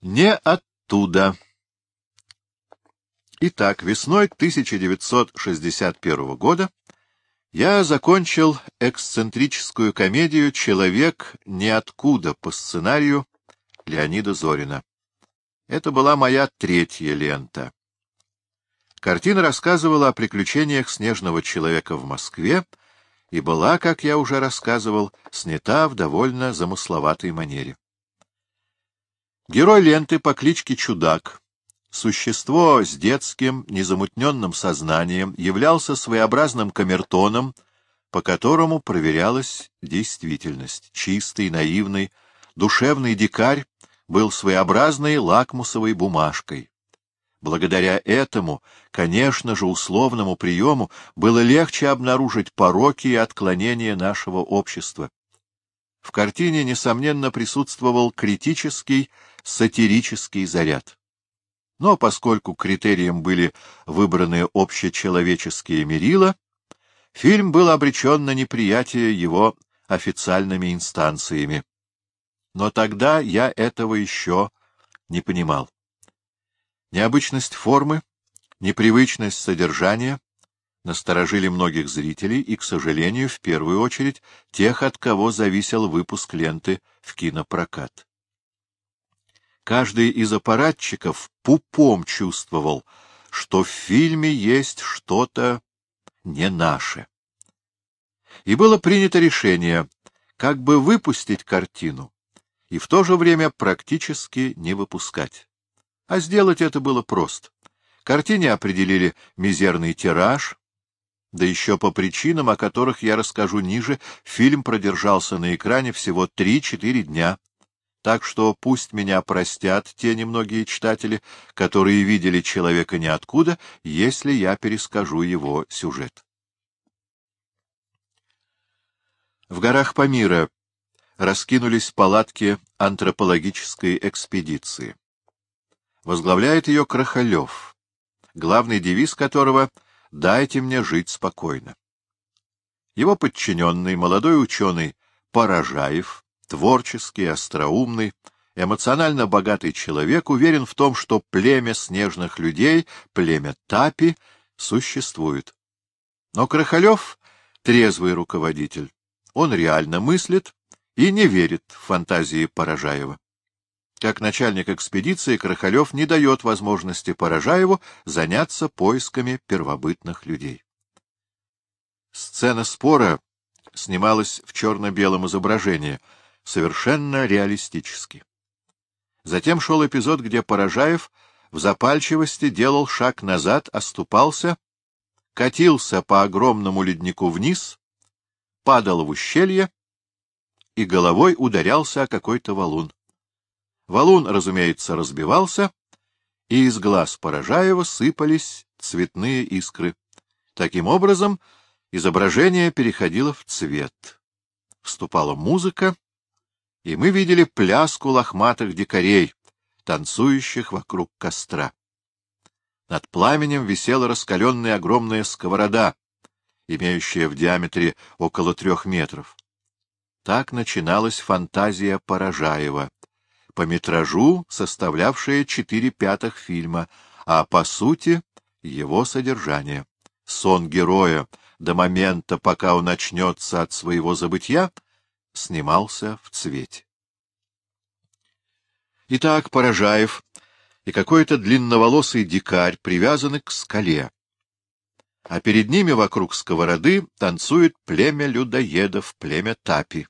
Не оттуда. Итак, весной 1961 года я закончил эксцентрическую комедию «Человек ниоткуда» по сценарию Леонида Зорина. Это была моя третья лента. Картина рассказывала о приключениях снежного человека в Москве и была, как я уже рассказывал, снята в довольно замысловатой манере. Герой ленты по кличке Чудак, существо с детским, незамутненным сознанием, являлся своеобразным камертоном, по которому проверялась действительность. Чистый, наивный, душевный дикарь был своеобразной лакмусовой бумажкой. Благодаря этому, конечно же, условному приему было легче обнаружить пороки и отклонения нашего общества. В картине, несомненно, присутствовал критический, сатирический заряд. Но поскольку критерием были выбраны общечеловеческие мерила, фильм был обречен на неприятие его официальными инстанциями. Но тогда я этого еще не понимал. Необычность формы, непривычность содержания насторожили многих зрителей и, к сожалению, в первую очередь, тех, от кого зависел выпуск ленты в кинопрокат. Каждый из аппаратчиков пупом чувствовал, что в фильме есть что-то не наше. И было принято решение, как бы выпустить картину и в то же время практически не выпускать. А сделать это было просто. Картине определили мизерный тираж, да еще по причинам, о которых я расскажу ниже, фильм продержался на экране всего 3-4 дня. Так что пусть меня простят те немногие читатели, которые видели человека ниоткуда, если я перескажу его сюжет. В горах Памира раскинулись палатки антропологической экспедиции. Возглавляет ее Крахалев, главный девиз которого «Дайте мне жить спокойно». Его подчиненный, молодой ученый Поражаев, творческий, остроумный, эмоционально богатый человек уверен в том, что племя снежных людей, племя Тапи, существует. Но Крахалев — трезвый руководитель. Он реально мыслит и не верит в фантазии Поражаева. Как начальник экспедиции Крахалев не дает возможности Поражаеву заняться поисками первобытных людей. Сцена спора снималась в черно-белом изображении, совершенно реалистически. Затем шел эпизод, где Поражаев в запальчивости делал шаг назад, оступался, катился по огромному леднику вниз, падал в ущелье и головой ударялся о какой-то валун. Валун, разумеется, разбивался, и из глаз Поражаева сыпались цветные искры. Таким образом, изображение переходило в цвет. Вступала музыка, и мы видели пляску лохматых дикарей, танцующих вокруг костра. Над пламенем висела раскаленная огромная сковорода, имеющая в диаметре около трех метров. Так начиналась фантазия Поражаева по метражу составлявшее четыре пятых фильма, а по сути его содержание. Сон героя до момента, пока он начнется от своего забытья, снимался в цвете. Итак, Поражаев и какой-то длинноволосый дикарь привязаны к скале, а перед ними вокруг сковороды танцует племя людоедов, племя Тапи.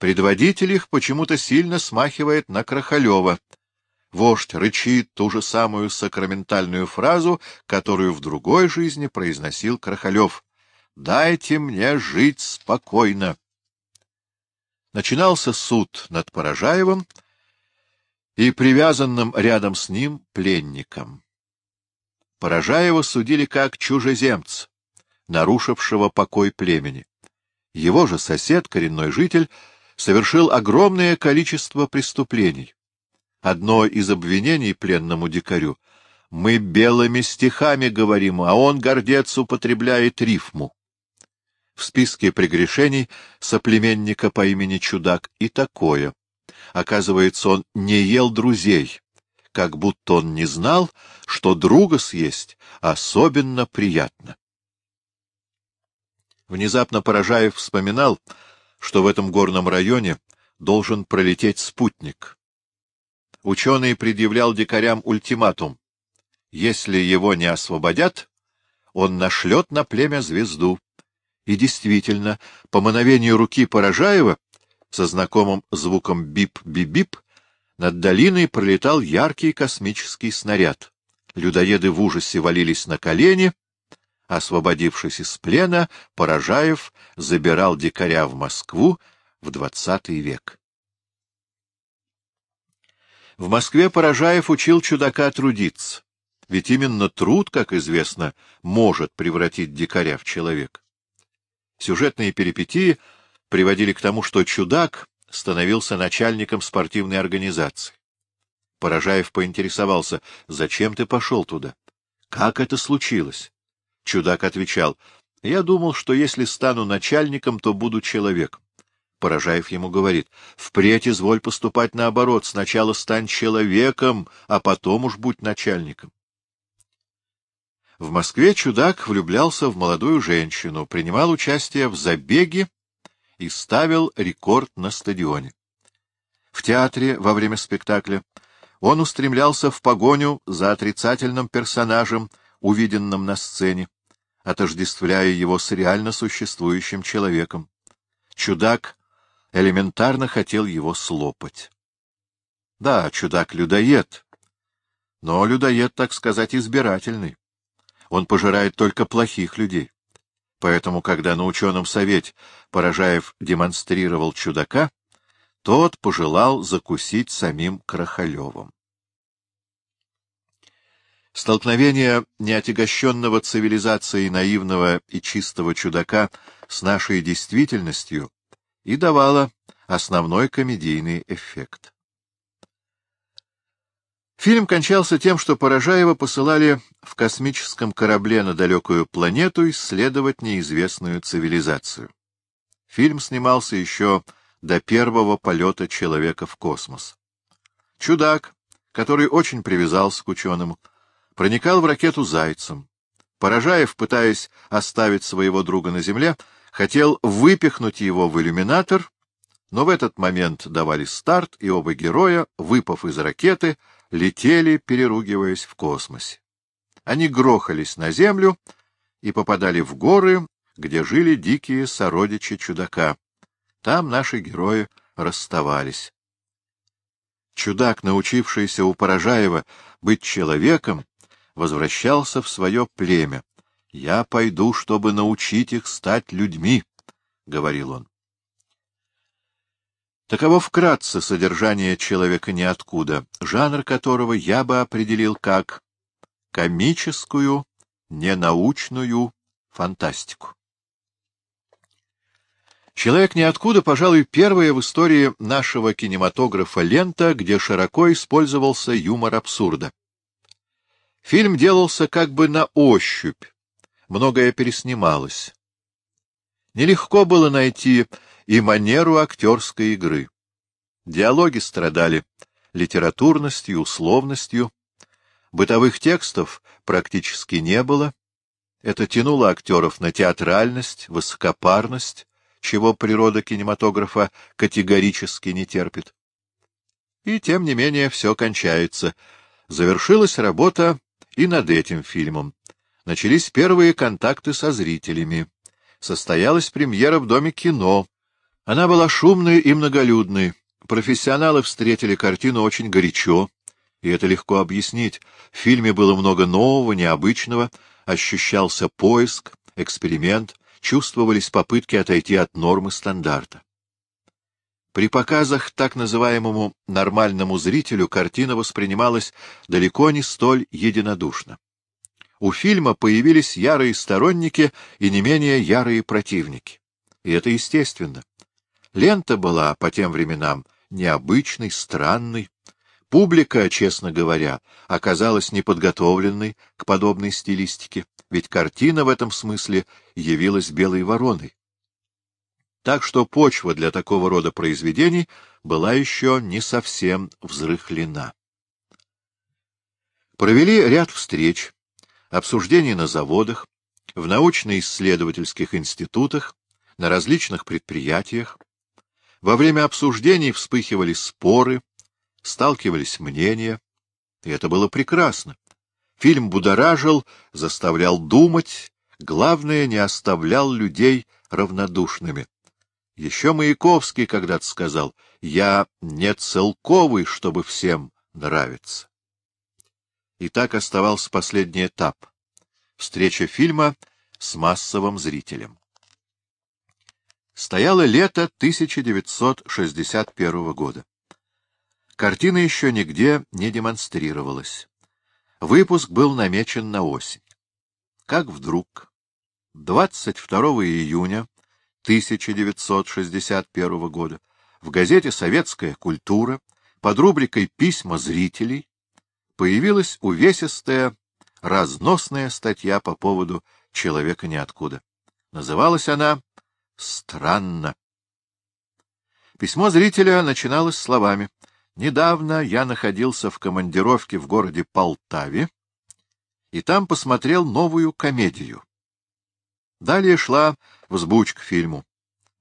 Предводитель их почему-то сильно смахивает на Крахалева. Вождь рычит ту же самую сакраментальную фразу, которую в другой жизни произносил Крахалев. «Дайте мне жить спокойно». Начинался суд над Поражаевым и привязанным рядом с ним пленником. Поражаева судили как чужеземца, нарушившего покой племени. Его же сосед, коренной житель, совершил огромное количество преступлений. Одно из обвинений пленному дикарю — мы белыми стихами говорим, а он, гордец, употребляет рифму. В списке прегрешений соплеменника по имени Чудак и такое. Оказывается, он не ел друзей, как будто он не знал, что друга съесть особенно приятно. Внезапно Поражаев вспоминал, что в этом горном районе должен пролететь спутник. Ученый предъявлял дикарям ультиматум. Если его не освободят, он нашлет на племя звезду. И действительно, по мановению руки Поражаева, со знакомым звуком бип-бип-бип, над долиной пролетал яркий космический снаряд. Людоеды в ужасе валились на колени. Освободившись из плена, Поражаев забирал дикаря в Москву в двадцатый век. В Москве Поражаев учил чудака трудиться, ведь именно труд, как известно, может превратить дикаря в человека. Сюжетные перипетии приводили к тому, что чудак становился начальником спортивной организации. Поражаев поинтересовался, зачем ты пошел туда? Как это случилось? Чудак отвечал, я думал, что если стану начальником, то буду человеком. Поражаев ему говорит, впредь изволь поступать наоборот, сначала стань человеком, а потом уж будь начальником. В Москве чудак влюблялся в молодую женщину, принимал участие в забеге и ставил рекорд на стадионе. В театре во время спектакля он устремлялся в погоню за отрицательным персонажем, увиденным на сцене, отождествляя его с реально существующим человеком. Чудак элементарно хотел его слопать. Да, чудак-людоед, но людоед, так сказать, избирательный. Он пожирает только плохих людей. Поэтому, когда на ученом совете Поражаев демонстрировал чудака, тот пожелал закусить самим Крахалевым. Столкновение неотягощенного цивилизацией наивного и чистого чудака с нашей действительностью и давало основной комедийный эффект. Фильм кончался тем, что Поражаева посылали в космическом корабле на далекую планету исследовать неизвестную цивилизацию. Фильм снимался еще до первого полета человека в космос. Чудак, который очень привязался к ученому, проникал в ракету зайцем. Поражаев, пытаясь оставить своего друга на Земле, хотел выпихнуть его в иллюминатор, но в этот момент давали старт, и оба героя, выпав из ракеты, летели, переругиваясь в космосе. Они грохались на землю и попадали в горы, где жили дикие сородичи чудака. Там наши герои расставались. Чудак, научившийся у Поражаева быть человеком, возвращался в свое племя. «Я пойду, чтобы научить их стать людьми», — говорил он. Таково вкратце содержание «Человека ниоткуда», жанр которого я бы определил как комическую, ненаучную фантастику. «Человек ниоткуда», пожалуй, первая в истории нашего кинематографа лента, где широко использовался юмор абсурда. Фильм делался как бы на ощупь, многое переснималось. Нелегко было найти и манеру актерской игры. Диалоги страдали литературностью, условностью, бытовых текстов практически не было. Это тянуло актеров на театральность, высокопарность, чего природа кинематографа категорически не терпит. И, тем не менее, все кончается. Завершилась работа и над этим фильмом. Начались первые контакты со зрителями. Состоялась премьера в Доме кино. Она была шумной и многолюдной. Профессионалы встретили картину очень горячо, и это легко объяснить. В фильме было много нового, необычного, ощущался поиск, эксперимент, чувствовались попытки отойти от нормы стандарта. При показах так называемому нормальному зрителю картина воспринималась далеко не столь единодушно. У фильма появились ярые сторонники и не менее ярые противники. И это естественно. Лента была по тем временам необычной, странной. Публика, честно говоря, оказалась неподготовленной к подобной стилистике, ведь картина в этом смысле явилась белой вороной. Так что почва для такого рода произведений была еще не совсем взрыхлена. Провели ряд встреч, обсуждений на заводах, в научно-исследовательских институтах, на различных предприятиях. Во время обсуждений вспыхивали споры, сталкивались мнения, и это было прекрасно. Фильм будоражил, заставлял думать, главное, не оставлял людей равнодушными. Еще Маяковский когда-то сказал, «Я не целковый, чтобы всем нравиться». И так оставался последний этап — встреча фильма с массовым зрителем. Стояло лето 1961 года. Картина еще нигде не демонстрировалась. Выпуск был намечен на осень. Как вдруг 22 июня 1961 года в газете «Советская культура» под рубрикой «Письма зрителей» появилась увесистая, разносная статья по поводу «Человека ниоткуда». Называлась она «Странно». Письмо зрителя начиналось словами «Недавно я находился в командировке в городе Полтаве, и там посмотрел новую комедию. Далее шла взбучка фильму.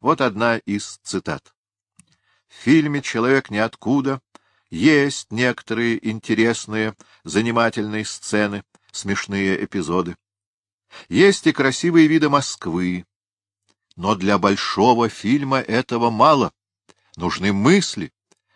Вот одна из цитат. В фильме «Человек ниоткуда» есть некоторые интересные, занимательные сцены, смешные эпизоды. Есть и красивые виды Москвы. Но для большого фильма этого мало. Нужны мысли,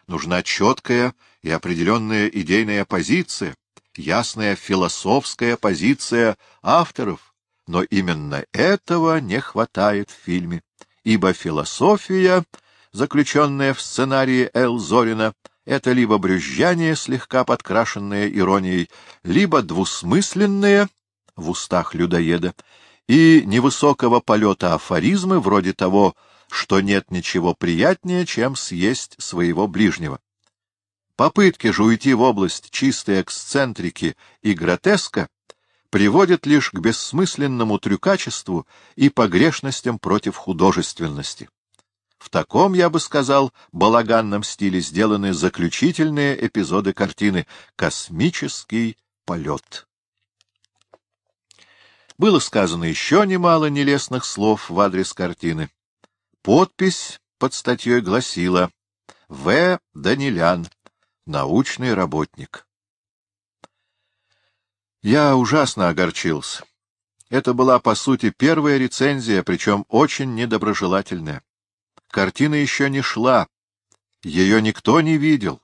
нужна четкая и определенная идейная позиция, ясная философская позиция авторов, но именно этого не хватает в фильме, ибо философия, заключенная в сценарии Эл Зорина, это либо брюзжание, слегка подкрашенное иронией, либо двусмысленное в устах людоеда, и невысокого полета афоризмы, вроде того, что нет ничего приятнее, чем съесть своего ближнего. Попытки же уйти в область чистой эксцентрики и гротеска приводят лишь к бессмысленному трюкачеству и погрешностям против художественности. В таком, я бы сказал, балаганном стиле сделаны заключительные эпизоды картины «Космический полет». Было сказано еще немало нелестных слов в адрес картины. Подпись под статьей гласила «В. Данилян, научный работник». Я ужасно огорчился. Это была, по сути, первая рецензия, причем очень недоброжелательная. Картина еще не шла, ее никто не видел,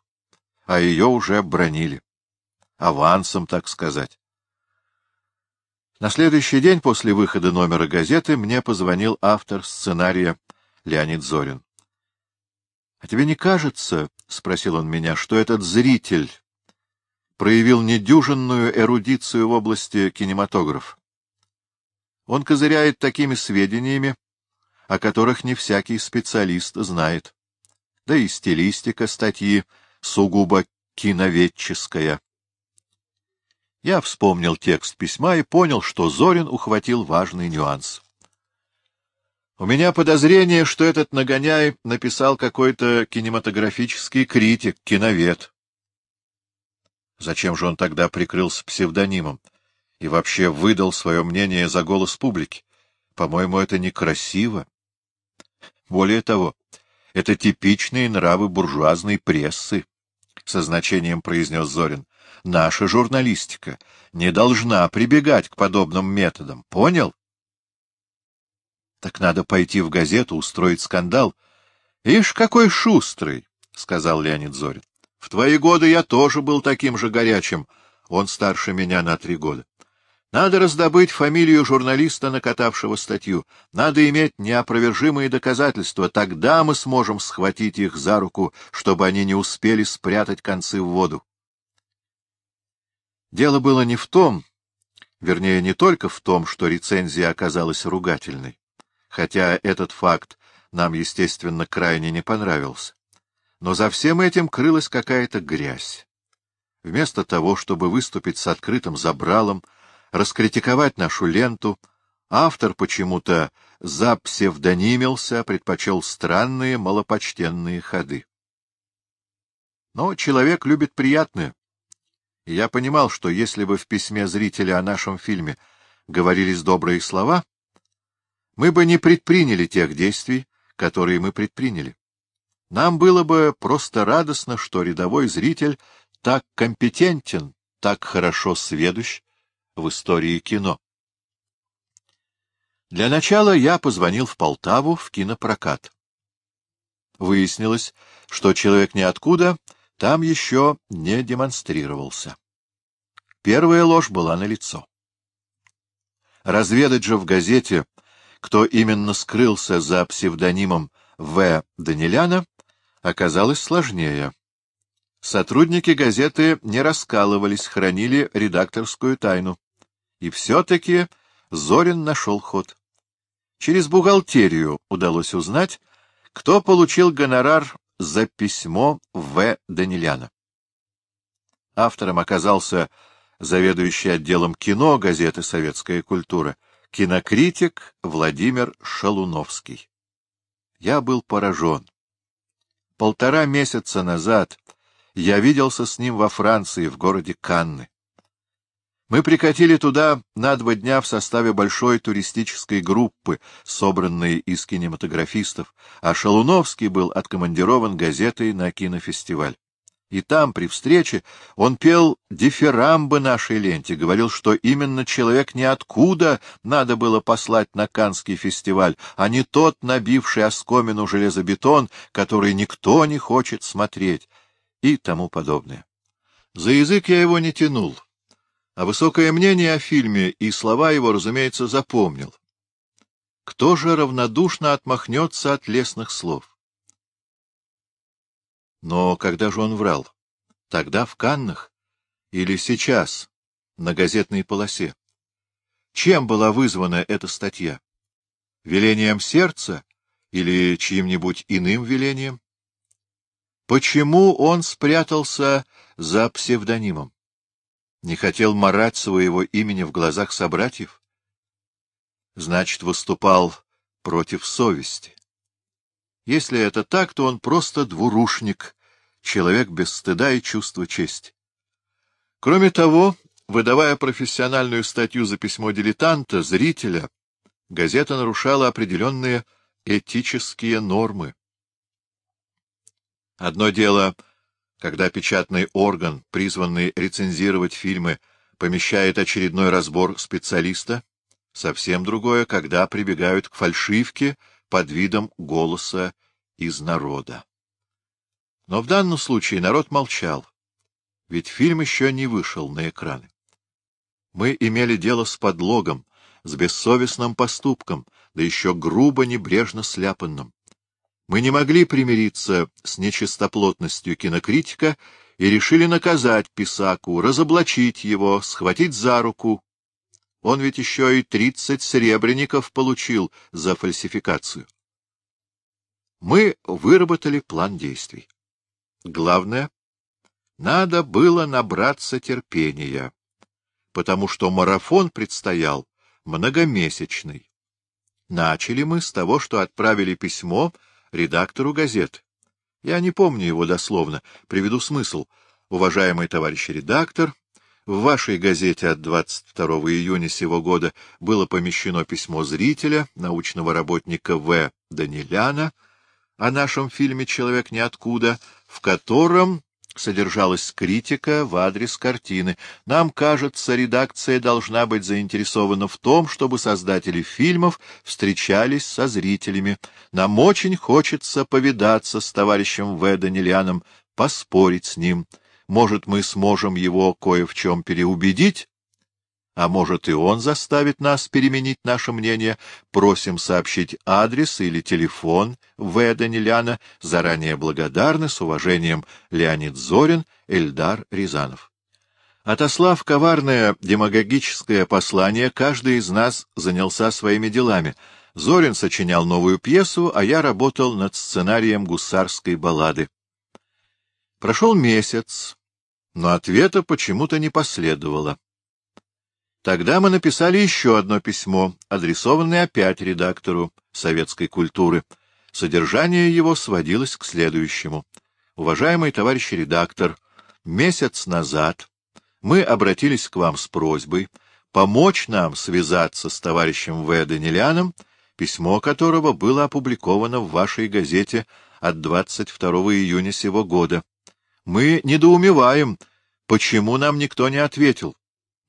а ее уже бронили. Авансом, так сказать. На следующий день после выхода номера газеты мне позвонил автор сценария Леонид Зорин. — А тебе не кажется, — спросил он меня, — что этот зритель проявил недюжинную эрудицию в области кинематографа? Он козыряет такими сведениями, о которых не всякий специалист знает. Да и стилистика статьи сугубо киноведческая. Я вспомнил текст письма и понял, что Зорин ухватил важный нюанс. У меня подозрение, что этот нагоняй написал какой-то кинематографический критик, киновед. Зачем же он тогда прикрылся псевдонимом и вообще выдал свое мнение за голос публики? По-моему, это некрасиво. Более того, это типичные нравы буржуазной прессы, — со значением произнес Зорин. Наша журналистика не должна прибегать к подобным методам. Понял? Так надо пойти в газету, устроить скандал. — Ишь, какой шустрый, — сказал Леонид Зорин. — В твои годы я тоже был таким же горячим. Он старше меня на три года. Надо раздобыть фамилию журналиста, накатавшего статью. Надо иметь неопровержимые доказательства. Тогда мы сможем схватить их за руку, чтобы они не успели спрятать концы в воду. Дело было не в том, вернее, не только в том, что рецензия оказалась ругательной, хотя этот факт нам, естественно, крайне не понравился. Но за всем этим крылась какая-то грязь. Вместо того, чтобы выступить с открытым забралом, раскритиковать нашу ленту, Автор почему-то запсевдонимился, предпочел странные, малопочтенные ходы. Но человек любит приятное. И я понимал, что если бы в письме зрителя о нашем фильме говорились добрые слова, мы бы не предприняли тех действий, которые мы предприняли. Нам было бы просто радостно, что рядовой зритель так компетентен, так хорошо сведущ в истории кино. Для начала я позвонил в Полтаву в кинопрокат. Выяснилось, что человек ниоткуда там еще не демонстрировался. Первая ложь была налицо. Разведать же в газете, кто именно скрылся за псевдонимом В. Даниляна, оказалось сложнее. Сотрудники газеты не раскалывались, хранили редакторскую тайну. И все-таки Зорин нашел ход. Через бухгалтерию удалось узнать, кто получил гонорар за письмо В. Даниляна. Автором оказался заведующий отделом кино газеты «Советская культура», кинокритик Владимир Шалуновский. Я был поражен. Полтора месяца назад я виделся с ним во Франции, в городе Канны. Мы прикатили туда на два дня в составе большой туристической группы, собранной из кинематографистов, а Шалуновский был откомандирован газетой на кинофестиваль. И там, при встрече, он пел дифирамбы нашей ленте, говорил, что именно человек ниоткуда надо было послать на Канский фестиваль, а не тот, набивший оскомину железобетон, который никто не хочет смотреть, и тому подобное. За язык я его не тянул, а высокое мнение о фильме и слова его, разумеется, запомнил. Кто же равнодушно отмахнется от лесных слов? Но когда же он врал? Тогда в Каннах? Или сейчас, на газетной полосе? Чем была вызвана эта статья? Велением сердца или чьим-нибудь иным велением? Почему он спрятался за псевдонимом? Не хотел марать своего имени в глазах собратьев? Значит, выступал против совести. Если это так, то он просто двурушник, человек без стыда и чувства чести. Кроме того, выдавая профессиональную статью за письмо дилетанта, зрителя, газета нарушала определенные этические нормы. Одно дело, когда печатный орган, призванный рецензировать фильмы, помещает очередной разбор специалиста, совсем другое, когда прибегают к фальшивке под видом голоса из народа. Но в данном случае народ молчал, ведь фильм еще не вышел на экраны. Мы имели дело с подлогом, с бессовестным поступком, да еще грубо небрежно сляпанным. Мы не могли примириться с нечистоплотностью кинокритика и решили наказать Писаку, разоблачить его, схватить за руку, он ведь еще и тридцать сребреников получил за фальсификацию. Мы выработали план действий. Главное, надо было набраться терпения, потому что марафон предстоял многомесячный. Начали мы с того, что отправили письмо редактору газеты. Я не помню его дословно, приведу смысл. Уважаемый товарищ редактор, в вашей газете от 22 июня сего года было помещено письмо зрителя, научного работника В. Даниляна, о нашем фильме «Человек ниоткуда», в котором содержалась критика в адрес картины. Нам кажется, редакция должна быть заинтересована в том, чтобы создатели фильмов встречались со зрителями. Нам очень хочется повидаться с товарищем В. Даниляном, поспорить с ним. Может, мы сможем его кое в чем переубедить? А может, и он заставит нас переменить наше мнение. Просим сообщить адрес или телефон В. Даниляна. Заранее благодарны. С уважением, Леонид Зорин, Эльдар Рязанов. Отослав коварное демагогическое послание, каждый из нас занялся своими делами. Зорин сочинял новую пьесу, а я работал над сценарием гусарской баллады. Прошел месяц, но ответа почему-то не последовало. Тогда мы написали еще одно письмо, адресованное опять редактору советской культуры. Содержание его сводилось к следующему. Уважаемый товарищ редактор, месяц назад мы обратились к вам с просьбой помочь нам связаться с товарищем В. Даниляном, письмо которого было опубликовано в вашей газете от 22 июня сего года. Мы недоумеваем, почему нам никто не ответил.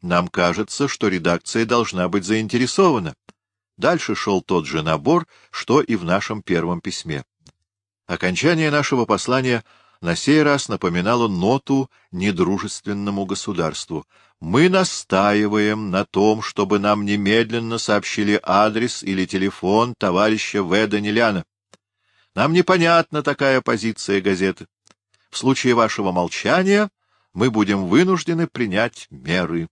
Нам кажется, что редакция должна быть заинтересована. Дальше шел тот же набор, что и в нашем первом письме. Окончание нашего послания на сей раз напоминало ноту недружественному государству. Мы настаиваем на том, чтобы нам немедленно сообщили адрес или телефон товарища В. Даниляна. Нам непонятна такая позиция газеты. В случае вашего молчания мы будем вынуждены принять меры.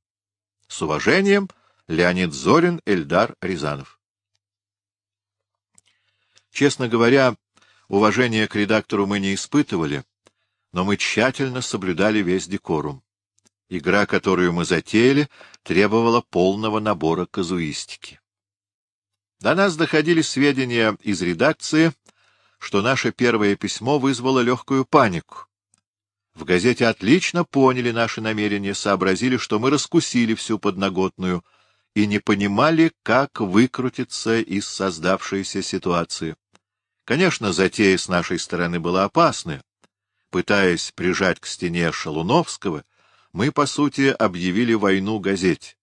С уважением, Леонид Зорин, Эльдар Рязанов. Честно говоря, уважения к редактору мы не испытывали, но мы тщательно соблюдали весь декорум. Игра, которую мы затеяли, требовала полного набора казуистики. До нас доходили сведения из редакции, что наше первое письмо вызвало легкую панику. В газете отлично поняли наши намерения, сообразили, что мы раскусили всю подноготную и не понимали, как выкрутиться из создавшейся ситуации. Конечно, затея с нашей стороны была опасная. Пытаясь прижать к стене Шалуновского, мы, по сути, объявили войну газете.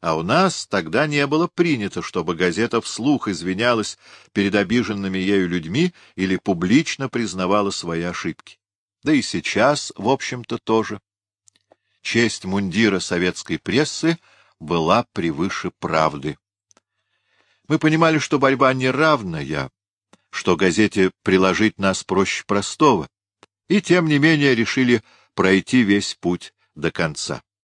А у нас тогда не было принято, чтобы газета вслух извинялась перед обиженными ею людьми или публично признавала свои ошибки. Да и сейчас, в общем-то, тоже. Честь мундира советской прессы была превыше правды. Мы понимали, что борьба неравная, что газете приложить нас проще простого, и тем не менее решили пройти весь путь до конца.